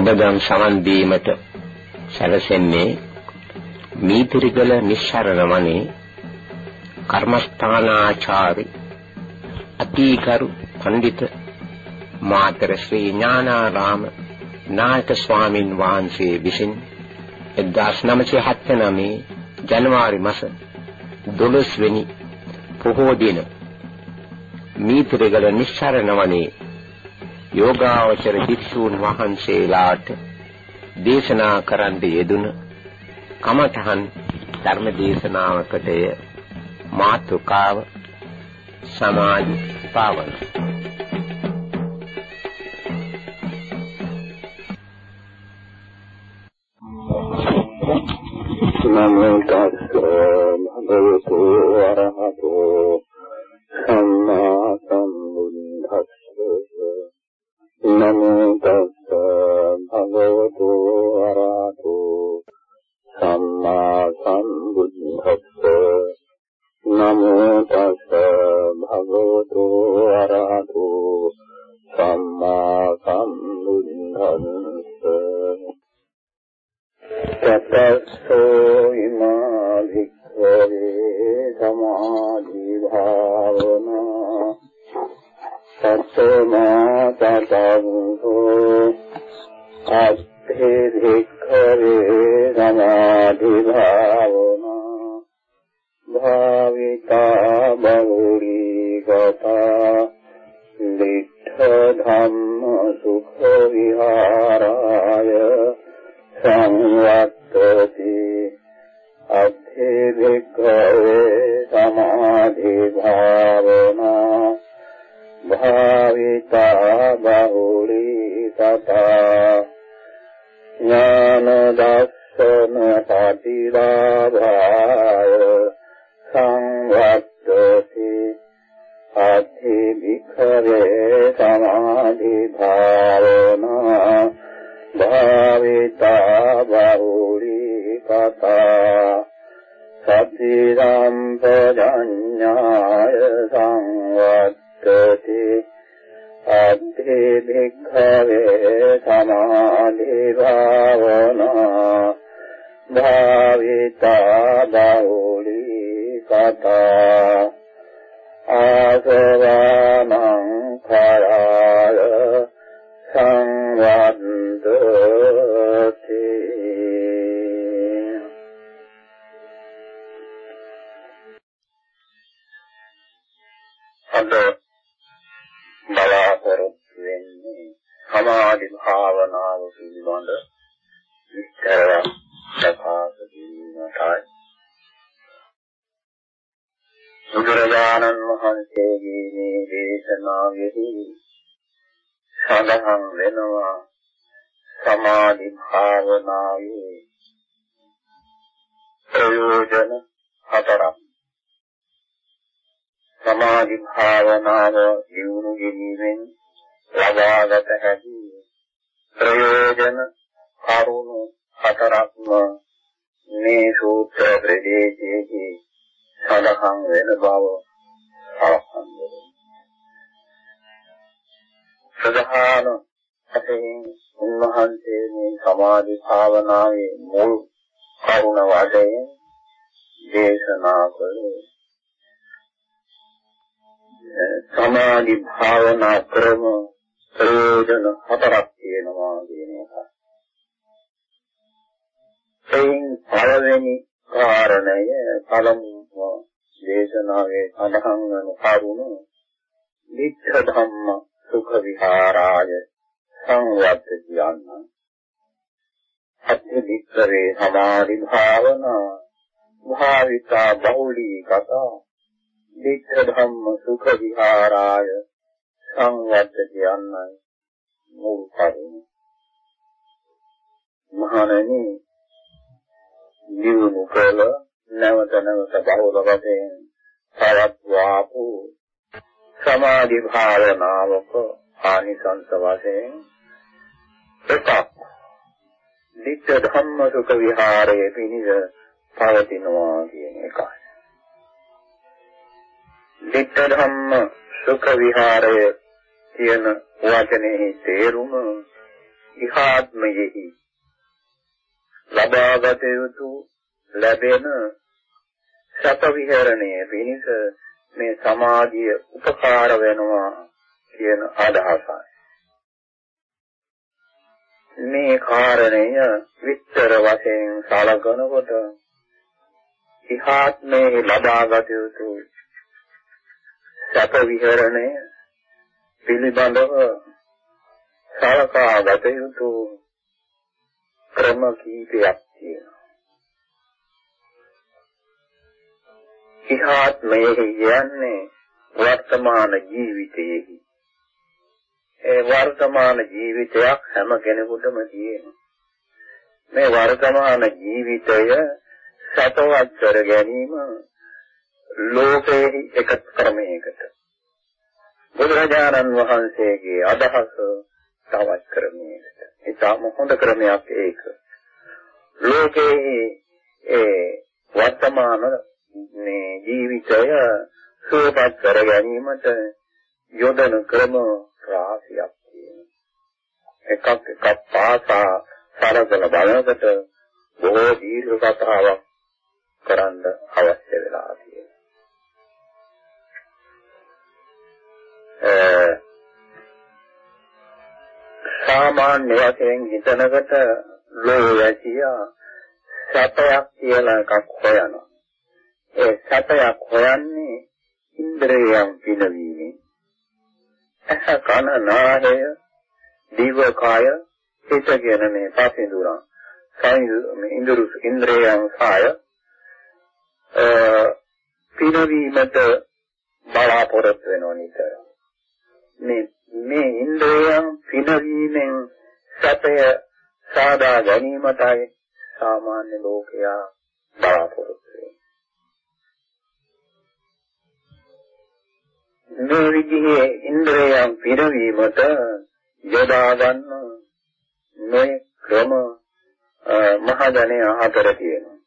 ඔබගම් සමන් දීමට සැලසෙන්නේ මීතිරිගල නිස්සරණ වනේ කර්මස්ථානාචාරි අතිකරු පඬිත මාතර ශ්‍රී ඥානාරාම නායක ස්වාමින් වහන්සේ විසින් 1979 ජනවාරි මාස 12 වෙනි පොහෝ දින මීතිරිගල නිස්සරණ වනේ යෝගාවචර භික්ෂූන් වහන්සේලාට දේශනා කරන්න යෙදුන කමඨහන් ධර්ම දේශනාවකටය මාතුකාව සමාධි පාවන. නමෝ තස්ස භගවතු නමෝ තස්ස භාවිතා බෞරී ගතා ඥාන දස්සන පටිලාභාය සංවත්තති අත්ථි විඛවේ සමාධි භාවනා භාවිතා බහුලී කතා සති සම්පජඤ්ඤාය සංවත්තති අත්ථේ භික්ඛවේ සමාධි භාවනා භාවිතා බෞලී කතා ආසවානං සමාධි භාවනාව පිළිබඳ විස්තරයක් ප්‍රකාශ කිරීමටයි. බුදුරජාණන් වහන්සේගේ මේ දේශනාවෙහි සඳහන් වෙනවා සමාධි භාවනාවේ ප්‍රයෝජන හතරක්. සමාධි භාවනාව දියුණු කිරීමෙන් ලබාගත හැකි ප්‍රයෝජන කරුණු හතරක්ම මේ සූත්‍ර ප්‍රදේශයේදී සඳහන් වෙන බව අවසන්දේ. ප්‍රධාන වශයෙන් උන්වහන්සේ මේ සමාධි භාවනාවේ මුල් කරුණ වශයෙන් දේශනා කළේ සමාධි භාවනා ක්‍රම ප්‍රයෝජන හතරක් තියෙනවා කියන එක. එයින් පළවෙනි කාරණය පළමුව දේශනාවේ සඳහන් වන කරුණ නිත්‍ය ධම්ම සුඛ විහාරාය සංවද්ද කියන්න. අත්‍යදික්කරේ සමාධි භාවනා භාවිතා බහුලී කතා නිත්‍ය ධම්ම සුඛ විහාරාය සංවද්ද කියන්නයි මුල් කරුණ. මහණෙනි නිවුණු කළ නැවත නැවත බහුල වශයෙන් පවත්වාපු සමාධි භාවනාවක ආනිසංස වශයෙන් එකක් නිත්‍ය ධම්ම සුඛ විහාරයේ පිණිස පවතිනවා කියන එකයි. නිත්‍ය ධම්ම සුඛ විහාරය කියන වචනේ තේරුම ඉහාත්මයෙහි ලබාගත යුතු ලැබෙන සත විහරණය පිණිස මේ සමාධිය උපකාර වෙනවා කියන අදහසයි. මේ කාරණය විස්තර වශයෙන් සලකනකොට ඉහාත්මේ ලබාගත යුතු සත විහරණය පිළිබඳව සලකාගත යුතු ක්‍රම කීපයක් තියෙනවා. ඉහාත්මයේ කියන්නේ වර්තමාන ජීවිතයේහි ඒ වර්තමාන ජීවිතයක් හැම කෙනෙකුටම තියෙනවා. මේ වර්තමාන ජීවිතය සතවත් කර ගැනීම ලෝකයේ එක ක්‍රමයකට බුදුරජාණන් වහන්සේගේ අදහස තවත් ක්‍රමයකට. ඊටම හොඳ ක්‍රමයක් ඒක. ලෝකයේ ඒ වර්තමාන මේ ජීවිතය සුවපත් කර ගැනීමට යොදන ක්‍රම රාශියක් තියෙනවා. එකක් එකක් පාසා සරසල බලනකොට බොහෝ දීර්ඝ කතාවක් කරන්න අවශ්‍ය වෙලා තියෙනවා. සාමාන්‍ය වශයෙන් හිතනකොට ලෝවැසියා සැපයක් කියලා එකක් හොයනවා. ඒ සැපයක් හොයන්නේ ඉන්ද්‍රයන් පිනවීමෙන්. ඇස කන නාසය දිව කය හිත කියන මේ පසින්දුරන් සයින් මේ ඉන්ද්‍රු ඉන්ද්‍රයන් සාය පිනවීමට බලාපොරොත්තු වෙනවා නිතර. මේ මේ ඉන්ද්‍රයන් පිනවීමෙන් සැපය සාදා ගැනීමටයි සාමාන්‍ය ලෝකයා බලාපොරොත්තු මේ විදිහේ ඉන්ද්‍රයන් පිරවීමට යොදා ගන්න මේ ක්‍රම මහජනය අතර තියෙනවා.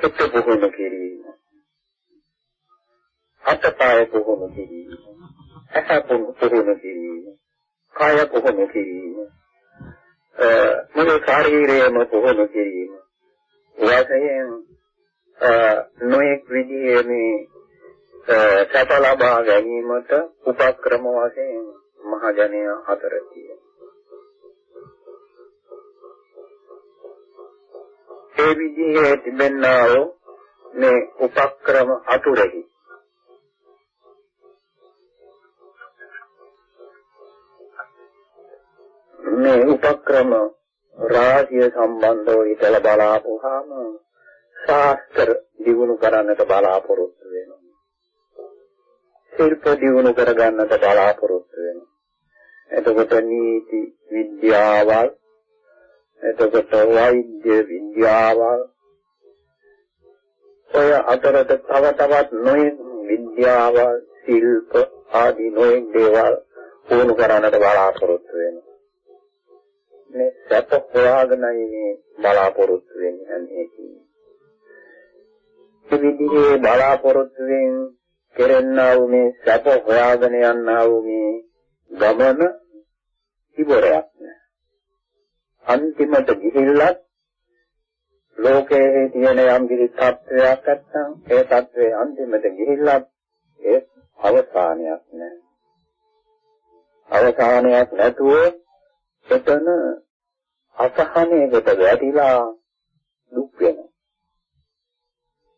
හිත පුහුණු කිරීම. අතපය පුහුණු කිරීම. ඇස පුහුණු කිරීම. කාය පුහුණු කිරීම. මුළු ශරීරයම පුහුණු කිරීම. වශයෙන් නොඑක් විදිහේ මේ සැප ලබා ගැනීමට උපක්‍රම වශයෙන් මහජනය අතර ඒ විදිහේ තිබෙනා වූ මේ උපක්‍රම අතුරෙහි මේ උපක්‍රම රාජ්‍ය සම්බන්ධව හිතලා බලාපුවාම ශාස්ත්‍ර දිනු කරන්නට බලාපොරොත්තු වෙනවා. ශිල්ප දිනු කරගන්නට බලාපොරොත්තු වෙනවා. එතකොට නීති විද්‍යාවල් එතකොට වෛද්‍ය විද්‍යාවල් ඔය අතරට තව තවත් නොයෙක් විද්‍යාවල් ශිල්ප ආදී නොයෙක් දේවල් පුහුණු කරන්නට බලාපොරොත්තු වෙනවා. මේ සැප හොයාගෙනයි මේ බලාපොරොත්තු වෙන්නේ අන්නේ විදිහේ බලාපොරොත්තුෙන් කෙරෙන්නා වූ මේ සැප හොයාගෙන යන්නා වූ මේ ගමන ඉවරයක් නෑ. අන්තිමට ගිහිල්ලත් ලෝකයේ තියෙන යම් කිසි තත්වයක් නැත්නම් ඒ තත්වයේ අන්තිමට ගිහිල්ලත් ඒ අවසානයක් නෑ. අවසානයක් නැතුව එතන අසහනයකට වැටිලා දුක් වෙනවා.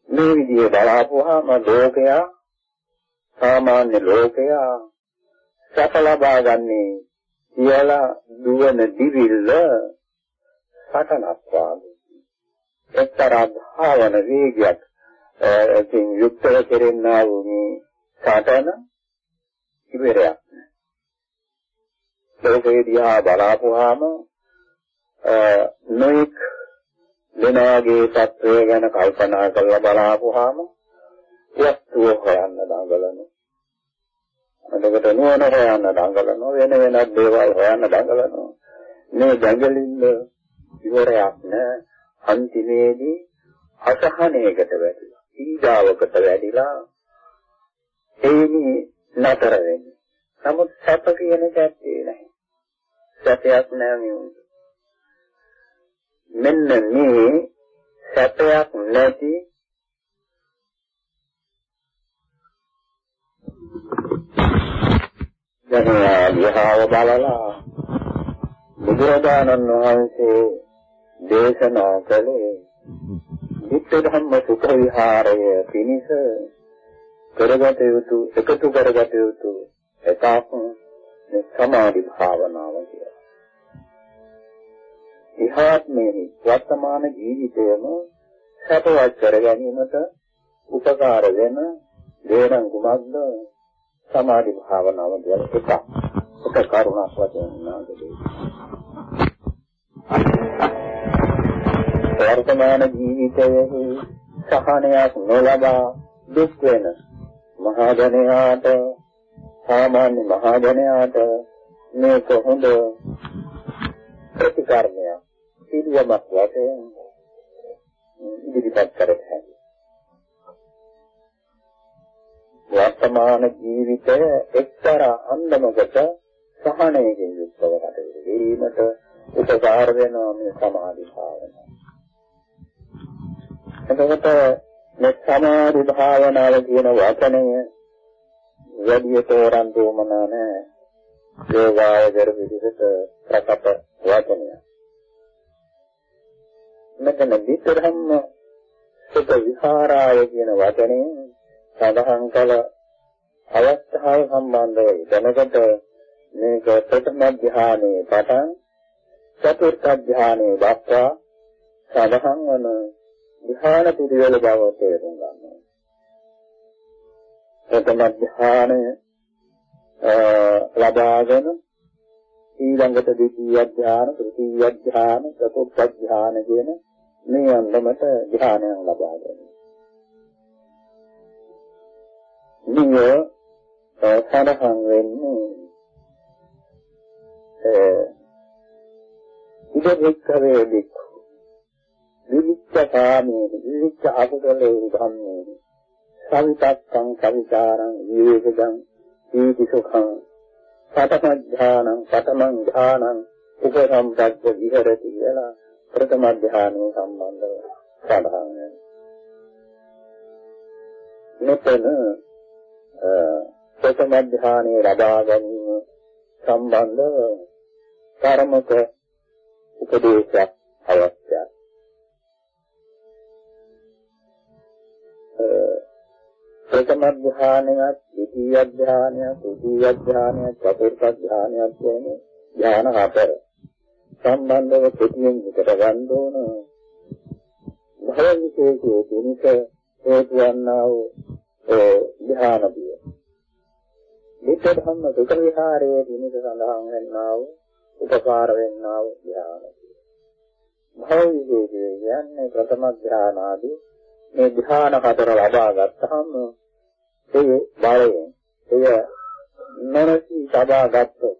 මේ විදිහේ බලාපුවාම ලෝකයා සාමාන්‍ය ලෝකයා සැප ලබා ගන්නේ කියලා දුවන දිවිල්ල සටනක් වාගේ එක්තරා භාවන වේගයක් එකින් යුක්තව කෙරෙනා වූ මේ සටන ඉවරයක් ලෝකේ දිහා බලාපුවාම නොඑක් වෙනවාගේ තත්වය ගැන කල්පනා කරලා බලාපුවාම වස්තුව හොයන්න දඟලනවා. එතකොට නුවණ හොයන්න දඟලනවා වෙන වෙනත් දේවල් හොයන්න දඟලනවා. මේ දඟලින්න ඉවරයක් නෑ. අන්තිමේදී අසහනයකට වැටිලා, පීඩාවකට වැටිලා එයිනි නතර වෙන්නේ. නමුත් සැප කියන එක ඇත්තේ නැහැ. සැපයක් නැහැ මේ මෙන්න මේ සැපයක් නැති දැන් විහාව බලලා බුදුරජාණන් වහන්සේ දේශනා කළේ විත්ත ධම්ම සුඛ විහාරය පිණිස කරගත යුතු එකතු කරගත යුතු එකක් සමාධි භාවනාව කියලා. ඉහාත්මේ වර්තමාන ජීවිතයම සැපවත් කර ගැනීමට උපකාර වෙන දේනම් කුමක්ද සමාධි භාවනාව කියලා එකක්. එක කරුණක් වශයෙන් නාගදී. වර්තමාන ජීවිතයේ සහනයක් නොලබා දුක් වෙන මහා ජනයාට සාමාන්‍ය මහා ජනයාට මේක හොඳ ප්‍රතිකර්මයක් පිළියමක් වශයෙන් ඉදිරිපත් කර හැකියි. වර්තමාන ජීවිතය එක්තරා අන්දමකට සහනයකින් යුක්තව කටයුතු කිරීමට උපකාර වෙනවා මේ සමාධි භාවනාව. එතකොට මේ සමාධි භාවනාව කියන වචනය වැඩි තෝරන් දුමනා නැහැ. යෝගාවචර විදිහට ප්‍රකට වචනය. මෙතන විතරම සුත විහාරාය කියන වචනේ සඳහන් කළ අවස්ථාව සම්බන්ධව දැනගත මේක ප්‍රථම ධ්‍යානයේ පටන් චතුර්ථ ධ්‍යානයේ දක්වා සඳහන් වන ධ්‍යාන පිළිවෙල බව තේරුම් ගන්නවා. ප්‍රථම ධ්‍යානය ලබාගෙන ඊළඟට දෙතිය ධ්‍යාන, තෘතීය ධ්‍යාන, චතුර්ථ ධ්‍යාන කියන මේ අන්දමට ධ්‍යානයන් ලබා ගැනීම. නිය සඳහන් වෙන්නේ ඉදෙක්කවේ දික්ඛු විවිච්ඡ කාමයේ විවිච්ඡ අකුසලේ ධම්මේ සවිතක්කං කවිකාරං විවේකං ඊති සුඛං පඨම ඥානං පඨමං ඥානං උපසම්පද්ද විහෙරති කියලා ප්‍රථම ඥානයේ සම්බන්ධව සඳහන් වෙනවා. මෙතන ප්‍රථම ඥානයේ ලබා ගැනීම සම්බන්ධව කර්මක උපදේශයක් අවශ්‍යයි. ප්‍රථම ධානයත්, ද්විතීය ධානයත්, තෘතීය ධානයත්, චතුර්ථ ධානයත් කියන්නේ ධාන හතර. සම්බන්ධව පිටින් එකට ගන්න ඕන. භව විශේෂයේ තිනික හේතු වන්නා වූ ඒ ධාන පිය. නිත්‍ය ධම්ම සුඛ විහාරයේ තිනික සඳහන් වෙන්නා වූ උපකාර වෙන්නා වූ ධාන පිය. භව විශේෂයේ කියන්නේ ප්‍රථම ධාන ආදී මේ ධ්‍යාන හතර ලබා ගත්තාම ඒ බලයෙන් එය නොනසි සබා ගත්තොත්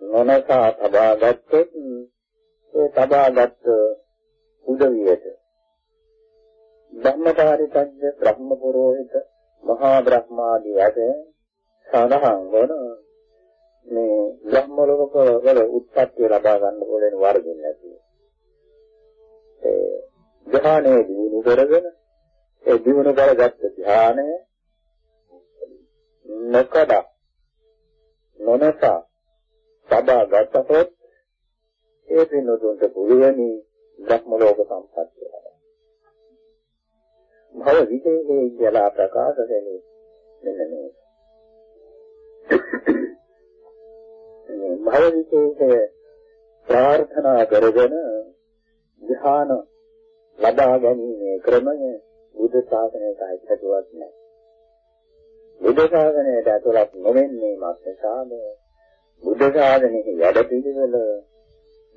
නොනසා සබා ගත්තොත් ඒ සබා ගත්ත උදවියට ධම්මකාරිතඥ බ්‍රහ්ම පුරෝහිත මහා බ්‍රහ්මාදී වශයෙන් සඳහන් වන මේ බ්‍රහ්ම ලෝක වල උත්පත්ති ලබා ගන්න ඕනේ වර්ධින් නැති ඒ ධ්‍යානයේ දිනු කරගෙන ඒ දිනු කරගත්ත ධ්‍යානය නොකඩ නොනස සබා ගතහොත් ඒ දිනුතුන්ට පුළුවනි බ්‍රහ්ම ලෝක සම්පත්තිය. භව විදේ කියලා ප්‍රකාශ දෙන්නේ මෙන්න මේ. භව විදේ ප්‍රාර්ථනා කරගෙන ධ්‍යාන ලබා ගැනීමේ ක්‍රමය බුද්ධ ශාසනයට අයිතිවත් නැහැ. බුද්ධ ශාසනයට ඇතුළත් නොවෙන්නේ මාත්‍යාම බුද්ධ ශාසනයේ වැඩ පිළිවෙල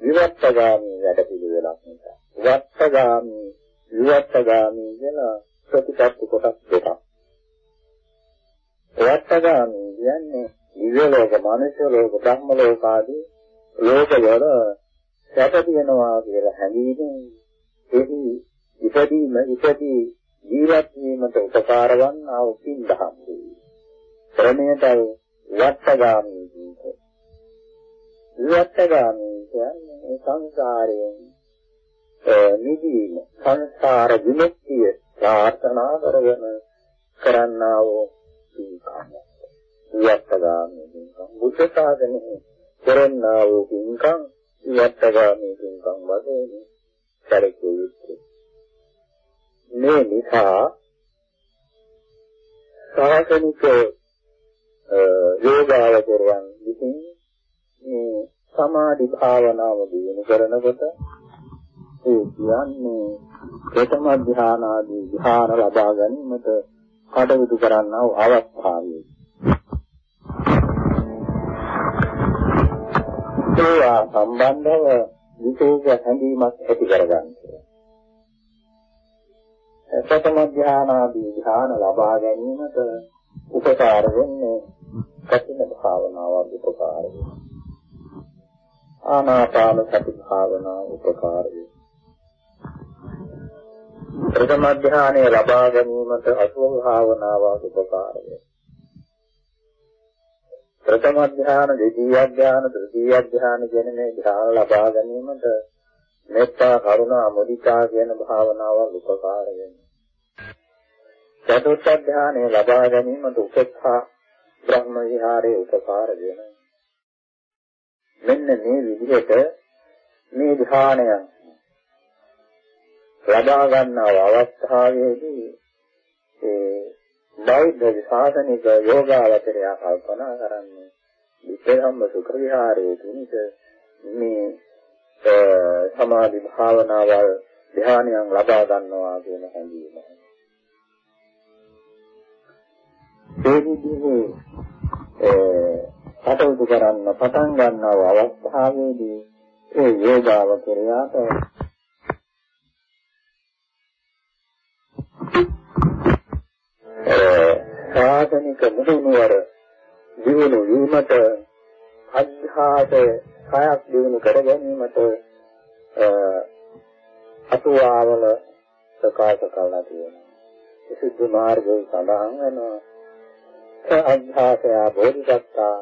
විවත්තගාමී වැඩ පිළිවෙලක් නිසා. විවත්තගාමී විවත්තගාමී කියලා ප්‍රතිපත්ති කොටස් දෙකක්. විවත්තගාමී කියන්නේ දිව්‍ය ලෝක, මනුෂ්‍ය ලෝක, බ්‍රහ්ම ලෝක ආදී ලෝකවල සැප තියෙනවා කියලා හැඟීමෙන් එහි ඉපදීම ඉපදී ජීවත් වීමට උපකාර වන්නා වූ පින්දහම් වේ. ක්‍රමයටයි වත්තගාමී ජීවිතය. වත්තගාමී කියන්නේ සංසාරයෙන් නිදීම සංසාර විමුක්තිය ප්‍රාර්ථනා කරගෙන කරන්නා වූ පින්කම්. වත්තගාමී පින්කම් බුද්ධ ශාසනයේ කරන්නා වූ පින්කම් වත්තගාමී පින්කම් වශයෙන් සැලකිය යුතුයි. මේ නිසා සාසනික යෝගාවචරයන් විසින් මේ සමාධි භාවනාව දිනු කරනකොට ඒ කියන්නේ ප්‍රථම ධ්‍යාන ආදී ධ්‍යාන ලබා ගැනීමට කටයුතු කරන්නා වූ අවස්ථාවේ ඒවා සම්බන්ධව විශේෂ හැඟීමක් ඇති කරගන්නවා. ප්‍රථම ධ්‍යාන ආදී ධ්‍යාන ලබා ගැනීමට උපකාර වෙන්නේ කටින භාවනාවක් උපකාර වෙනවා. ආනාපාන සති භාවනාව උපකාර වෙනවා. ප්‍රථම ධ්‍යානය ලබා ගැනීමට අසුභ භාවනාවක් උපකාර වෙනවා. ප්‍රථම ධ්‍යාන, දෙතිය ධ්‍යාන, තෘතිය ධ්‍යාන කියන මේ ධ්‍යාන ලබා ගැනීමට මෙත්තා, කරුණා, මුදිතා කියන භාවනාවල් උපකාර වෙනවා. චතුර්ථ ධ්‍යානය ලබා ගැනීමට උපේක්ෂා බ්‍රහ්ම විහාරයේ උපකාර වෙනවා. මෙන්න මේ විදිහට මේ ධ්‍යානයන් ලබා ගන්නා අවස්ථාවේදී ඒ බෞද්ධ ශාසනික යෝගාවචරය කල්පනා කරන්නේ විතරම සුඛ විහාරයේ තුනිට මේ සමාධි භාවනාවල් ධ්‍යානයන් ලබා ගන්නවා කියන හැඟීම. ඒ විදිහේ කටයුතු කරන්න පටන් ගන්නව අවස්ථාවේදී ඒ යෝගාවචරයාට සාධනික මුදුනුවර දිනු වීමට අධ්‍යාස කයක් දිනු කර ගැනීමට අතුවාවල ප්‍රකාශ කළා තියෙනවා. විසුද්ධි මාර්ගයේ සඳහන් වෙනවා අධ්‍යාසය බෝධිසත්තා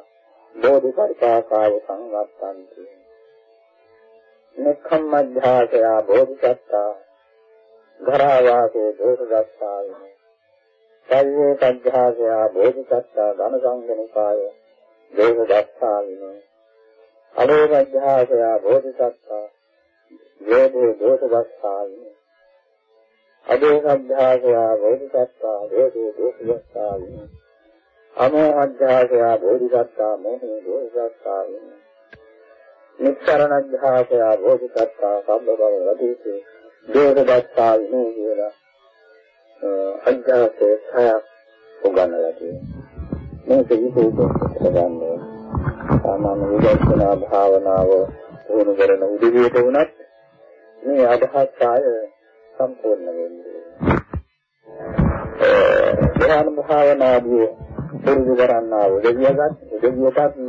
බෝධිපරිපාකාව සංවත්තන්ති. නික්ඛම්මධ්‍යාසය බෝධිසත්තා ධරාවාසේ දෝෂදත්තාවේ සල්වේ සද්ධාසය බෝධිසත්තා ධන සංගණිකාය දේව දස්සාවින අලෝමධ්‍යාසය බෝධිසත්තා වේදේ දෝෂ දස්සාවින අදේ සද්ධාසය බෝධිසත්තා වේදේ දෝෂ දස්සාවින අමෝ අධ්‍යාසය බෝධිසත්තා මොහේ දෝෂ දස්සාවින නිස්සරණ අධ්‍යාසය බෝධිසත්තා සම්බ බව රදීසේ දෝෂ දස්සාවින කියලා අධ්‍යාසයේ සයක් උගන්වලා තියෙනවා. මේක විශේෂ කරගන්නේ සාමාන්‍ය විදර්ශනා භාවනාව වුණ කරන උදවියට වුණත් මේ අදහස් ආය සම්පූර්ණ වෙන්නේ. ධ්‍යාන භාවනාවේ පුරුදු කරන්නා උදවියගත් උදවියටත්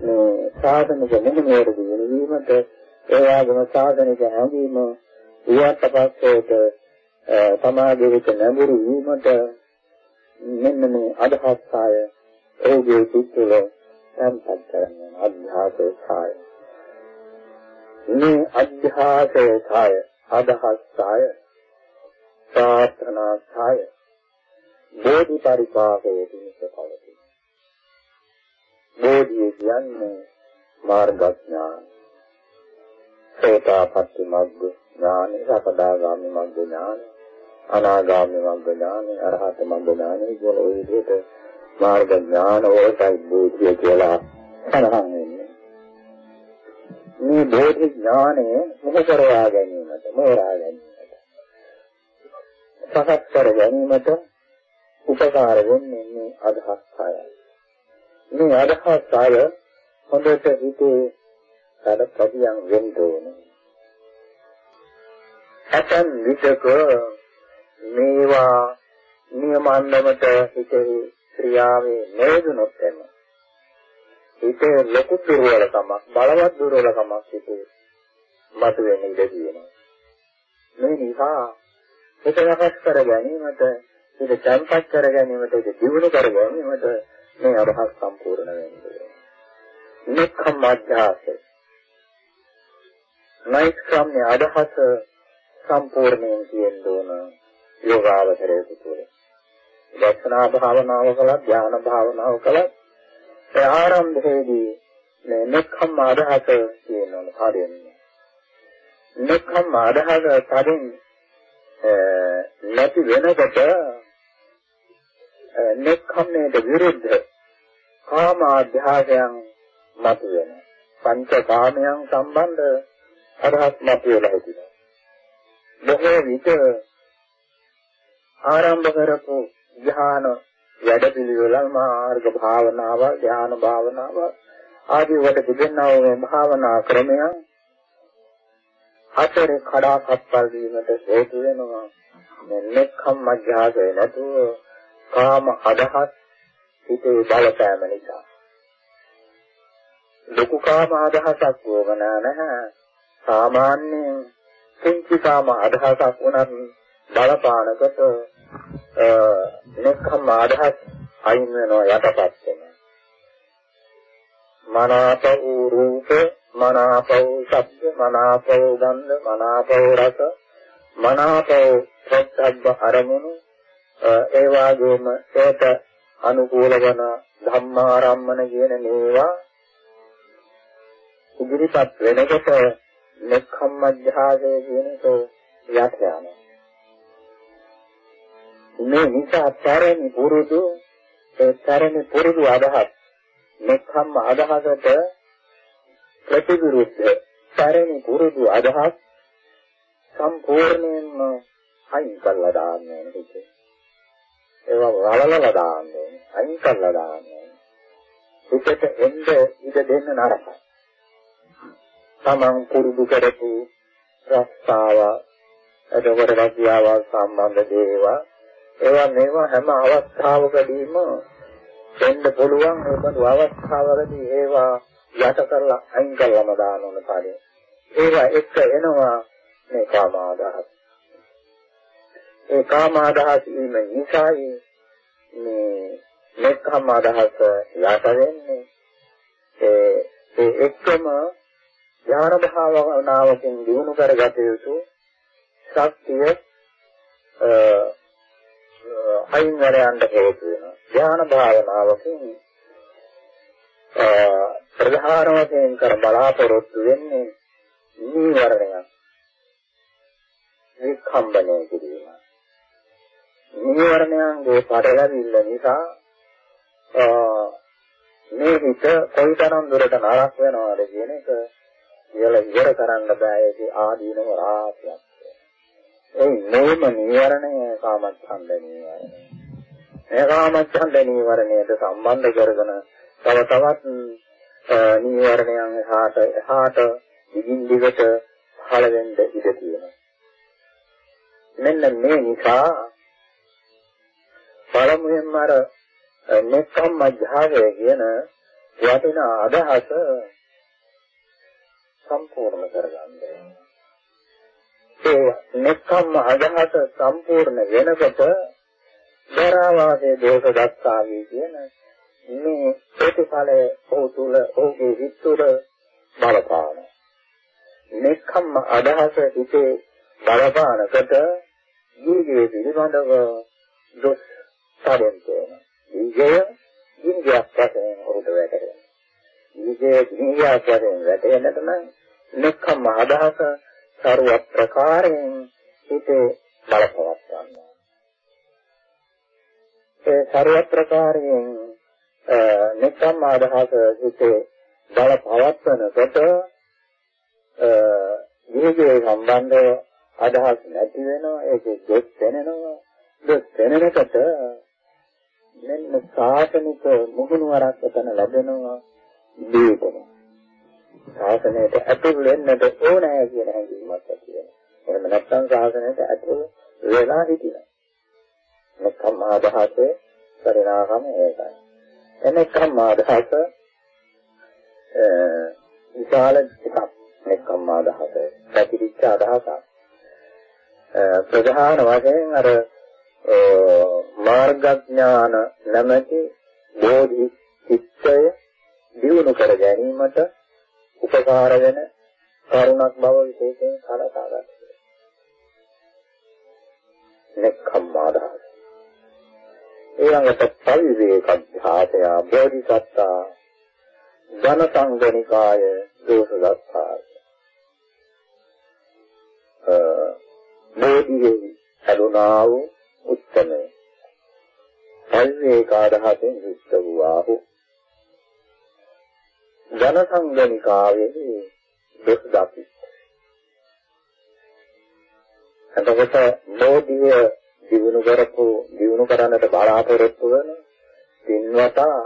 මේ සාධනික මුහුණේරදී වෙනවීමට ඒ වගේම සාධනික හැඟීම ඊට පස්සේ සමාජයේ විට නැඹුරු වීමට මෙන්න මේ අදහස් ආය ඔහුගේ සිත්වල සම්පත් කරන අධ්‍යාසයේ ඡාය මේ අධ්‍යාසයේ ඡාය අදහස් ඡාය ප්‍රාර්ථනා ඡාය බෝධි පරිපාකයේ තිනිස පවතී। බෝධිය කියන්නේ මාර්ගඥාන සෝතාපට්ටි මග්ග ඥාන, සකදාගාමි මග්ග ඥාන, අනාගාමි මග්ග ඥාන, අරහත් මග්ග ඥාන කියන ওই විදිහට මාර්ග ඥාන වලටයි බෝධිය කියලා සඳහන් වෙන්නේ. මේ බෝධි ඥානය මොක කරවා ගැනීමට, මෝරා ගැනීමට, සකස් කර ගැනීමට උපකාර වෙන්නේ මේ අදහස් හයයි. මේ අදහස් හය හොඳට හිතේ සැලපදියම් වෙන්න ඕනේ. ඇතන් විටක මේවා නියමන්නමට හිතේ ක්‍රියාවේ නේදුනොත් එම හිතේ ලොකු දුර්වලකමක් බලවත් දුර්වලකමක් හිතේ මතුවෙන ඉඩ තියෙනවා මේ නිසා හිත සකස් කර ගැනීමට හිත තැන්පත් කර ගැනීමට හිත දියුණු කර ගැනීමට මේ අදහස් සම්පූර්ණ වෙන්නේ. නික්ඛම් අධ්‍යාසය. නෛක්ෂම්‍ය අදහස සම්පූර්ණයෙන් තියෙන්න ඕන යෝගාවචරයේ තුල. දර්ශනා භාවනාව කළා ධ්‍යාන භාවනාව කළා ඒ ආරම්භයේදී මේ නික්ඛම් අදහස කියනවා හරියන්නේ. නික්ඛම් අදහස තරින් නැති වෙනකොට නික්ඛම්මේට විරුද්ධ කාම අධ්‍යාසයන් මතුවෙන පංච කාමයන් සම්බන්ධ අදහස් මතුවලා හිටිනවා. බොහෝ විට ආරම්භ කරපු ධ්‍යාන වැඩපිළිවෙල මාර්ග භාවනාව ධ්‍යාන භාවනාව ආදී වට තිබෙනා වූ භාවනා ක්‍රමයන් හතරේ කඩාකප්පල් වීමට හේතු වෙනවා. මෙන්නකම් මධ්‍යාසය නැතුව කාම අදහස් හිතේ බලපෑම නිසා. ලොකු කාම අදහසක් වුණා නැහැ. සාමාන්‍යයෙන් කිංචි කාම අදහසක් වුණත් බලපානකොට මෙන්නකම් අදහස් අයින් වෙනවා යටපත් වෙනවා මනාප වූ රූප මනාපව ශබ්ද මනාපව ගන්ධ මනාපව රස මනාපව ප්‍රත්‍යබ්බ අරමුණු ඒ වගේම ඒට අනුකූල වන ධම්මාරම්මන කියන මේවා ඉදිරිපත් වෙනකොට නෙක්ඛම්මධ්‍යාසය කියන එක යට යනවා. මේ නිසා තරණි පුරුදු ඒ තරණි පුරුදු අදහස් නෙක්ඛම්ම අදහසට ප්‍රතිවිරුද්ධ පරිණි පුරුදු අදහස් සම්පූර්ණයෙන්ම අයින් කරලා දාන්නේ නේද? ඒවා වලලලා දාන්නේ අයින් කරලා දාන්නේ. හිතට එන්න ඉඩ දෙන්න නරකයි. තමන් පුරුදු කරපු රස්තාව එතකොට රැකියාව සම්බන්ධ දේවා ඒවා මේවා හැම අවස්ථාවකදීම දෙන්න පුළුවන් ඒ බඳු අවස්ථාවකදී ඒවා යට කරලා අයින් කරලාම දාන ඕන කාර්යය. ඒවා එක්ක එනවා මේ කාම ආදහස්. ඒ කාම ආදහස් වීම නිසායි මේ මෙක්ඛම් ආදහස් යට වෙන්නේ. ඒ ඒ එක්කම ඥාන භාවනාවකින් දිනු කරගත යුතු ශක්තිය අයින් වෙනයන්ට හේතු වෙනවා. ඥාන භාවනාවකින් ප්‍රධාන වශයෙන් කර බලාපොරොත්තු වෙන්නේ නීවරණයක්. විකම්බනය කිරීම. නීවරණයන්ගේ පඩලවිල්ල නිසා මේ හිත කොයිතරම් දුරට නරක වෙනවද කියන එක කියලා ඉවර කරන්න බෑ ඒක ආදීනව රාශියක්. ඒ මොනම නීවරණය කාමච්ඡන්ද නීවරණය. මේ කාමච්ඡන්ද නීවරණයට සම්බන්ධ කරගෙන තව තවත් නීවරණයන් එහාට එහාට දිගින් දිගට පහළ වෙන්න ඉඩ තියෙනවා. මෙන්න මේ නිසා පළමුවෙන්ම අර නෙක්ඛම් මධ්‍යාවය කියන වටිනා අදහස සම්පූර්ණ කරගන්න. ඒ නෙක්ඛම් අදහස සම්පූර්ණ වෙනකොට දරාවාසේ දෝෂ දස්සාවි කියන මේ ප්‍රතිඵලය ඔහු තුල ඔහුගේ හිත තුල බලපාන. මෙකම්ම අදහස හිතේ බලපානකට ජීවිතයේ පිළිබඳව දොස් සාදෙන්තේන. ජීවිතය ජීවිතයක් වශයෙන් ඔහුට වැටහෙනවා. ජීවිතයේ ජීවිතයක් වශයෙන් වැටෙන්නට නම් මෙකම්ම අදහස ਸਰව ප්‍රකාරයෙන් හිතේ බලපවත් ගන්නවා. ඒ ਸਰව ප්‍රකාරයෙන් නිකම් අදහස හිතේ බලපවත්වන කොට මේකේ සම්බන්ධව අදහස් නැති වෙනවා ඒකේ දෙස් දැනෙනවා දෙස් දැනෙනකොට මෙන්න සාසනික මුහුණුවරක් එතන ලැබෙනවා දීපනවා සාසනයට ඇතුල් වෙන්නට ඕනෑ කියන හැඟීමක් ඇති වෙනවා. එහෙම නැත්නම් සාසනයට ඇතුල් වෙලා හිටිනවා. නිකම් අදහසේ පරිණාමය ඒකයි. එනකම් අදහස විශාල එකක්. එනකම් අදහස පැතිරිච්ච අදහසක් ප්‍රධාන වශයෙන් අර මාර්ගඥාන නැමැති බෝධි චිත්තය දියුණු කර ගැනීමට උපකාර වෙන කරුණක් බව විශේෂයෙන් සලකා ගන්න. නෙක්ඛම්මාදාස. ඊළඟට පරිවේකඥාතය බෝධිසත්තා ඝන සංගණිකාය දෝෂ දත්තා. බෝධියේ කරුණා වූ උත්තමය. පරිවේකාදහයෙන් යුක්ත වූාහු ඝන සංගණිකාවේ දොස් දපි. එතකොට බෝධිය දිනු කරපු දිනු කරන්නට බලාපොරොත්තු වෙන පින්වතා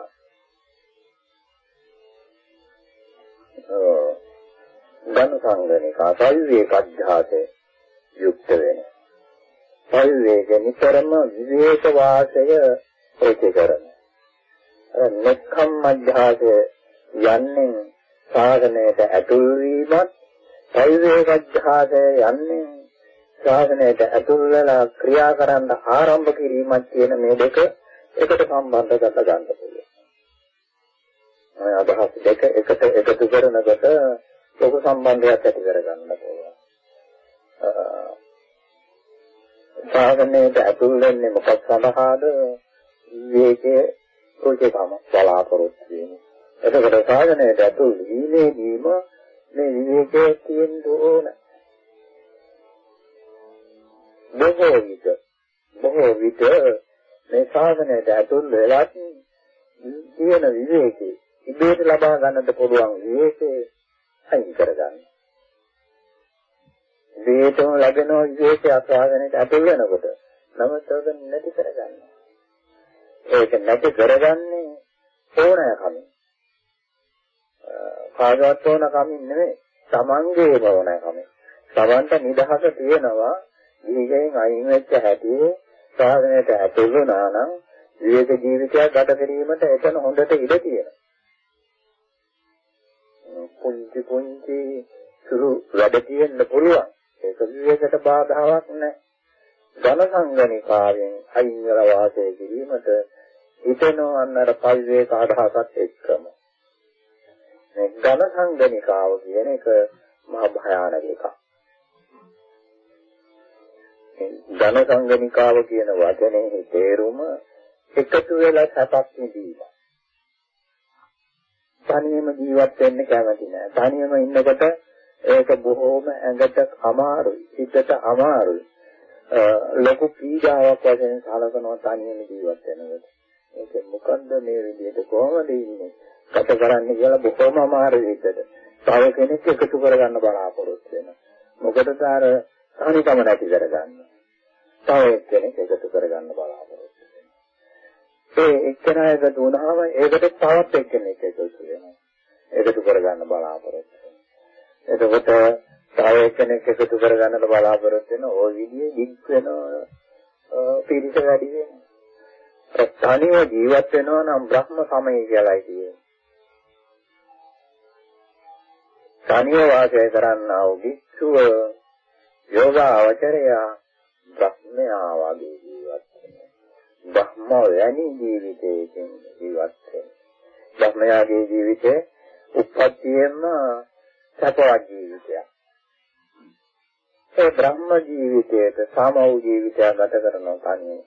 ඝන සංගණිකා සල්වේක අධ්‍යාසයේ යුක්ත වෙන. සල්වේක නිතරම විවේක වාසය ප්‍රතිකරන. අර නෙක්ඛම් අධ්‍යාසයේ යන්නේ සාධනයට ඇතුල් වීමත් පරිවේගඥාසය යන්නේ ශාසනයට ඇතුල් වෙලා ක්‍රියා කරන්න ආරම්භ කිරීමත් කියන මේ දෙක එකට සම්බන්ධ කර ගන්න පුළුවන්. මේ අදහස් දෙක එකට එකතු කරනකොට ලොකු සම්බන්ධයක් ඇති කර ගන්න පුළුවන්. ශාසනයට ඇතුල් වෙන්නේ මොකක් සඳහාද? විවේකයේ කුජකම බලාපොරොත්තු වෙන්නේ. එතකොට සාධනයට ඇතුල් වීමේදීම මේ විවේකයේ තියෙන්න ඕන. බොහෝ විට බොහෝ විට මේ සාධනයට ඇතුල් වෙලත් තියෙන විවේකේ ඉබේට ලබා ගන්නට පුළුවන් විවේකේ අයින් කරගන්න. විවේකම ලැබෙන විවේකයේ අසාධනයට ඇතුල් වෙනකොට නමුත් ඒක නැති කරගන්න. ඒක නැති කරගන්නේ ඕනෑකමින්. කාගවත් ඕන කමින් නෙමෙයි තමන්ගේම ඕන කමින්. තමන්ට නිදහස තියෙනවා දීගෙන් අයින් වෙච්ච හැටි සාධනයට ඇතුල් වුණා නම් විවේක ජීවිතයක් ගත කිරීමට එතන හොඳට ඉඩ තියෙනවා. පුංචි පුංචි සුළු වැඩ තියෙන්න පුළුවන්. ඒක විවේකයට බාධාවක් නැහැ. ධන සංගණිකාවෙන් අයින් වෙලා වාසය කිරීමට හිතෙනවා අන්නර පරිවේක අදහසත් එක්කම. මේ ඝන සංගණිකාව කියන එක මහා භයානක එකක්. ඝන සංගණිකාව කියන වචනේ තේරුම එකතු වෙලා සැපක් විඳීම. තනියම ජීවත් වෙන්න කැමති නෑ. තනියම ඉන්නකොට ඒක බොහෝම ඇඟට අමාරුයි, හිතට අමාරුයි. ලොකු පීඩාවක් වශයෙන් සලකනවා තනියම ජීවත් වෙනකොට. ඒක මොකද්ද මේ විදිහට කොහොමද ඉන්නේ? ගත කරන්න කියලා බොහොම අමාරු විදිහට. තව කෙනෙක් එකතු කරගන්න බලාපොරොත්තු වෙනවා. මොකටද අර තනිකම නැති කරගන්න. තව කෙනෙක් එකතු කරගන්න බලාපොරොත්තු වෙනවා. ඒ එක්කෙනා එකතු වුණාම ඒකට තවත් එක්කෙනෙක් එකතු වෙනවා. එකතු කරගන්න බලාපොරොත්තු වෙනවා. එතකොට තව එක්කෙනෙක් එකතු කරගන්නට බලාපොරොත්තු වෙන ওই විදිහේ දික් වෙන පිරිස වැඩි වෙනවා. තනිව ජීවත් වෙනවා නම් බ්‍රහ්ම සමය කියලායි කියන්නේ. තනිව වාසය කරන්නා වූ භික්ෂුව යෝගාවචරය බ්‍රහ්මයා වගේ ජීවත් වෙනවා. බ්‍රහ්ම වැනි ජීවිතයකින් ජීවත් වෙනවා. බ්‍රහ්මයාගේ ජීවිතේ උප්පත්තියෙන්ම සපවත් ජීවිතයක්. ඒ බ්‍රහ්ම ජීවිතයට සම වූ ජීවිතයක් ගත කරන තනිය.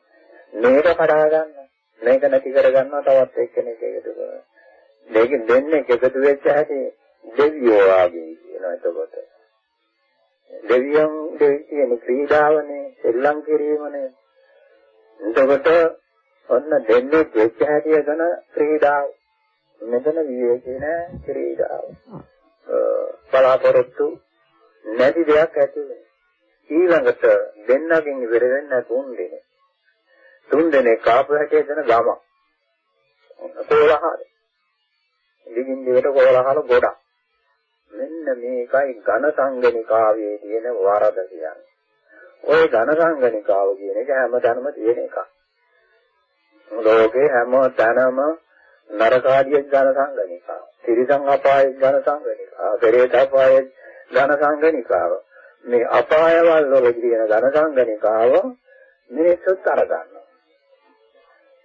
මේක කඩා ගන්න. මේක නැති කර ගන්නවා තවත් එක්කෙනෙක් එකතු කරනවා. දෙකෙන් දෙන්නේ එකතු වෙච්ච හැටි දෙවියෝ ආගේ කියනවා එතකොට. දෙවියන් දෙවියන් ක්‍රීඩාවනේ සෙල්ලම් කිරීමනේ. එතකොට ඔන්න දෙන්නේ දෙච්ච හැටිය ගැන ක්‍රීඩාව. මෙතන විවේකී නෑ ක්‍රීඩාව. බලාපොරොත්තු නැති දෙයක් ඇති ඊළඟට දෙන්නගෙන් ඉවර වෙන්න තුන් දෙනෙක්. තුන් දෙනෙක් ආපු හැටිය දෙන ගම. කොලහල. දිගින් දිගට කොලහල ගොඩක්. මෙන්න මේකයි ඝන සංගණිකාවේ තියෙන වරද කියන්නේ. ওই ඝන සංගණිකාව කියන එක හැමතැනම තියෙන එකක්. ලෝකේ හැම තැනම නරකාදිය ඝන සංගණිකාව. ත්‍රිසං අපායේ ඝන සංගණිකාව. පෙරේත අපායේ ඝන සංගණිකාව. මේ අපායවල වල තියෙන ඝන සංගණිකාව මිනිස්සුත් අරගන්නවා.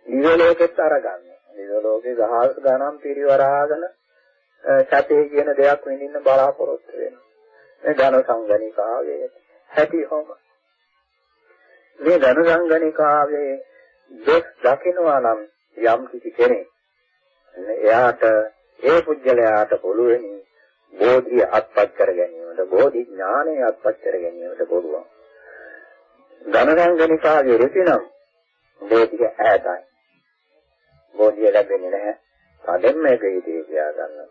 දිවලෝකෙත් අරගන්නවා. දිව්‍ය ලෝකේ දහස් ගණන් පිරිවරාගෙන සැපේ කියන දෙයක් විඳින්න බලාපොරොත්තු වෙනවා. මේ ධන සංගණිකාවේ හැටි හොම. මේ ධන සංගණිකාවේ දෙස් දකින්නවා නම් යම් කිසි කෙනෙක් එයාට ඒ පුජ්‍යලයාට පුළුවන් බෝධිය අත්පත් කර ගැනීමට බෝධි ඥානය අත්පත් කර ගැනීමට පුළුවන්. ධනරංගනිකාගේ රුචිනම් බෝධිය ඈතයි. බෝධිය ලැබෙන්නේ නැහැ. කඩෙන් මේක ඉදී කියා ගන්න.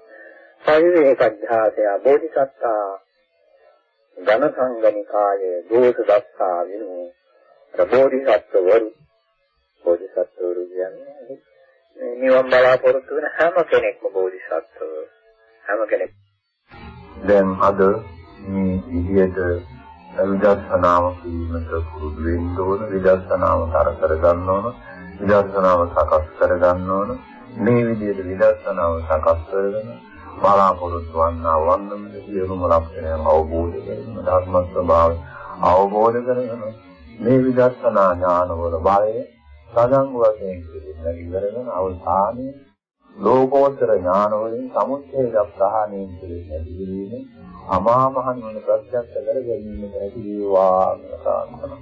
පරිවේක අධ්‍යාසය බෝධිසත්තා ධනසංගනිකායේ දෝෂ දස්සා විනු බෝධිසත්වවරු බෝධිසත්වරු කියන්නේ නිවන් බලාපොරොත්තු වෙන හැම කෙනෙක්ම බෝධිසත්ව හැම කෙනෙක්. දැන් අද මේ විදියට විදර්ශනාව කීමට පුරුදු වෙන්න ඕන විදර්ශනාව තර කර ගන්න ඕන විදර්ශනාව සකස් කර ගන්න ඕන. මේ විදියට විදර්ශනාව සකස් කරගෙන බලාපොරොත්තු වන්නා වන්නම සියලුම ලක්ෂණයන් අවබෝධ කරගෙන ධර්ම ස්වභාවය අවබෝධ කරගෙන මේ විදර්ශනා ඥානවල බලය සදංග වශයෙන් පිළිගන්න ඉවරගෙන අවසානයේ ලෝකෝත්තර ඥාන වලින් සමුච්ඡේද ප්‍රහාණය පිළිගැනීම අමා මහ නිවන ප්‍රත්‍යක්ෂ කර ගැනීමට හැකි වේවා ප්‍රාර්ථනා.